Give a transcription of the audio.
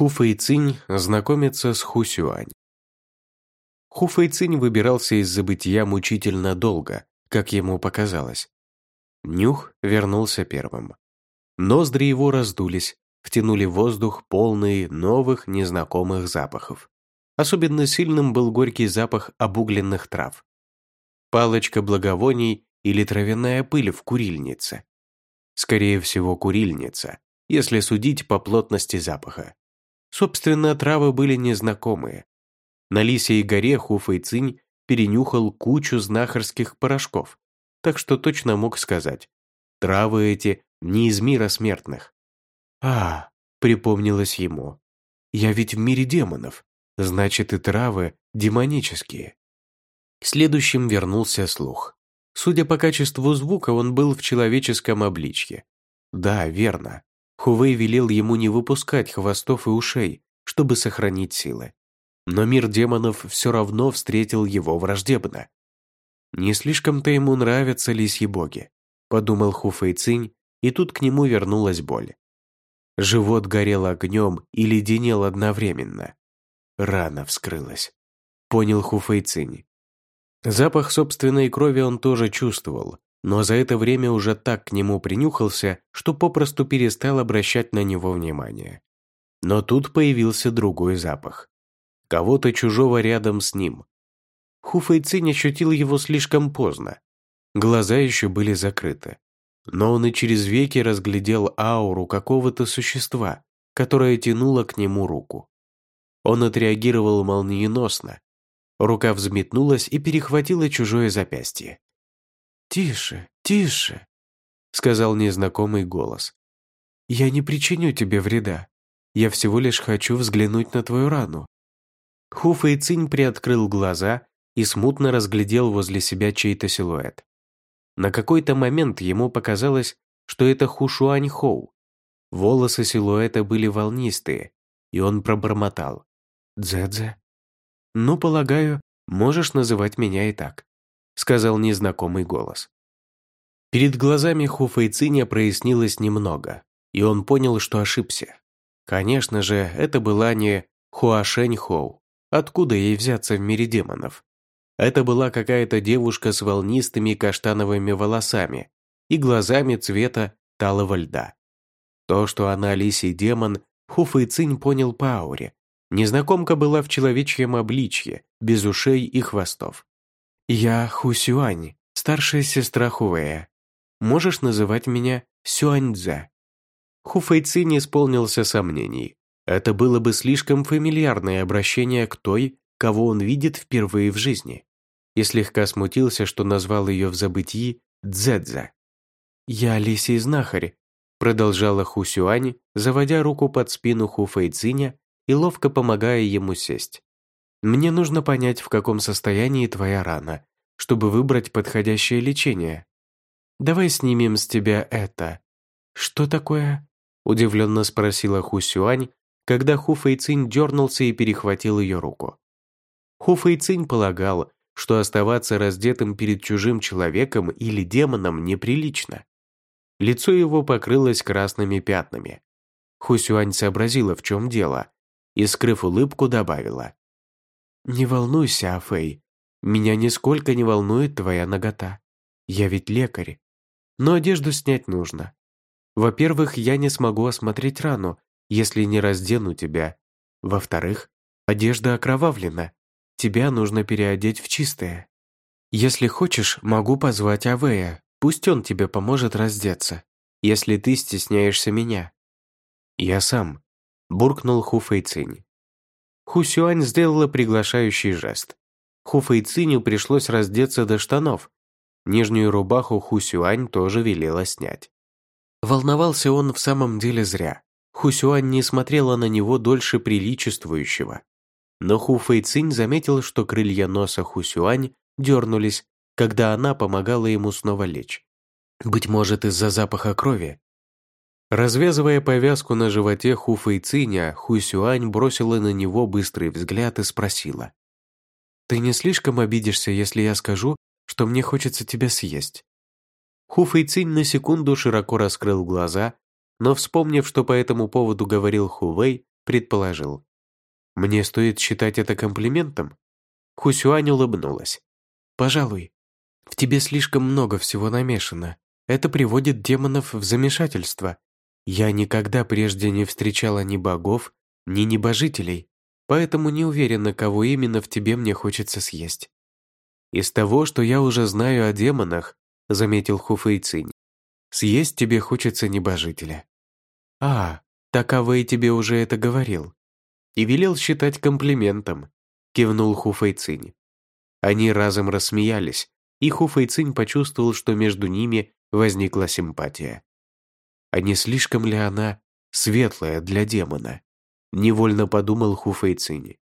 Ху Фэйцинь знакомится с Ху Сюань. Ху Фэйцинь выбирался из забытия мучительно долго, как ему показалось. Нюх вернулся первым. Ноздри его раздулись, втянули воздух, полный новых незнакомых запахов. Особенно сильным был горький запах обугленных трав. Палочка благовоний или травяная пыль в курильнице. Скорее всего, курильница, если судить по плотности запаха. Собственно, травы были незнакомые. На Лисьей горе Хуфэйцинь перенюхал кучу знахарских порошков, так что точно мог сказать, травы эти не из мира смертных. «А, — припомнилось ему, — я ведь в мире демонов, значит и травы демонические». Следующим вернулся слух. Судя по качеству звука, он был в человеческом обличье. Да, верно. Хувей велел ему не выпускать хвостов и ушей, чтобы сохранить силы. Но мир демонов все равно встретил его враждебно. «Не слишком-то ему нравятся лисьи боги», — подумал Хуфэй Цинь, и тут к нему вернулась боль. Живот горел огнем и леденел одновременно. Рана вскрылась. Понял Хуфэй Цинь. Запах собственной крови он тоже чувствовал, но за это время уже так к нему принюхался, что попросту перестал обращать на него внимание. Но тут появился другой запах. Кого-то чужого рядом с ним. Хуфэйцинь ощутил его слишком поздно. Глаза еще были закрыты. Но он и через веки разглядел ауру какого-то существа, которое тянуло к нему руку. Он отреагировал молниеносно, Рука взметнулась и перехватила чужое запястье. «Тише, тише», — сказал незнакомый голос. «Я не причиню тебе вреда. Я всего лишь хочу взглянуть на твою рану». Хуфа и приоткрыл глаза и смутно разглядел возле себя чей-то силуэт. На какой-то момент ему показалось, что это Хушуань Хоу. Волосы силуэта были волнистые, и он пробормотал. «Дзе-дзе». «Ну, полагаю, можешь называть меня и так», — сказал незнакомый голос. Перед глазами Хуфэйциня прояснилось немного, и он понял, что ошибся. Конечно же, это была не Хуашень Хоу. Откуда ей взяться в мире демонов? Это была какая-то девушка с волнистыми каштановыми волосами и глазами цвета талого льда. То, что она лисий демон, Хуфэйцинь понял по ауре, Незнакомка была в человечьем обличье, без ушей и хвостов. «Я Хусюань, старшая сестра Хувея. Можешь называть меня Сюаньцза». Хуфэйци не исполнился сомнений. Это было бы слишком фамильярное обращение к той, кого он видит впервые в жизни. И слегка смутился, что назвал ее в забытии Дзэдза. «Я лисий знахарь», продолжала Хусюань, заводя руку под спину Хуфэйциня и ловко помогая ему сесть. «Мне нужно понять, в каком состоянии твоя рана, чтобы выбрать подходящее лечение. Давай снимем с тебя это». «Что такое?» – удивленно спросила Ху Сюань, когда Ху Фэйцинь дернулся и перехватил ее руку. Ху Фэйцинь полагал, что оставаться раздетым перед чужим человеком или демоном неприлично. Лицо его покрылось красными пятнами. Хусюань сообразила, в чем дело, и, скрыв улыбку, добавила. «Не волнуйся, Афэй, меня нисколько не волнует твоя нагота. Я ведь лекарь. Но одежду снять нужно. Во-первых, я не смогу осмотреть рану, если не раздену тебя. Во-вторых, одежда окровавлена. Тебя нужно переодеть в чистое. Если хочешь, могу позвать Авея, пусть он тебе поможет раздеться, если ты стесняешься меня. Я сам, буркнул Ху Фэйцинь. Ху Сюань сделала приглашающий жест. Ху Фэйциню пришлось раздеться до штанов. Нижнюю рубаху Ху Сюань тоже велела снять. Волновался он в самом деле зря. Ху Сюань не смотрела на него дольше приличествующего. Но Ху Фэйцинь заметил, что крылья носа Ху Сюань дернулись, когда она помогала ему снова лечь. Быть может, из-за запаха крови, Развязывая повязку на животе Ху Фэйциня, Ху Сюань бросила на него быстрый взгляд и спросила. «Ты не слишком обидишься, если я скажу, что мне хочется тебя съесть?» Ху Фэйцинь на секунду широко раскрыл глаза, но, вспомнив, что по этому поводу говорил Ху Вэй, предположил. «Мне стоит считать это комплиментом?» Хусюань улыбнулась. «Пожалуй. В тебе слишком много всего намешано. Это приводит демонов в замешательство. Я никогда прежде не встречала ни богов, ни небожителей, поэтому не уверена, кого именно в тебе мне хочется съесть». «Из того, что я уже знаю о демонах», — заметил Хуфэйцинь, «съесть тебе хочется небожителя». «А, так Авэй тебе уже это говорил». «И велел считать комплиментом», — кивнул Хуфэйцинь. Они разом рассмеялись, и Хуфэйцинь почувствовал, что между ними возникла симпатия. А не слишком ли она светлая для демона? Невольно подумал Хуфэйцинь.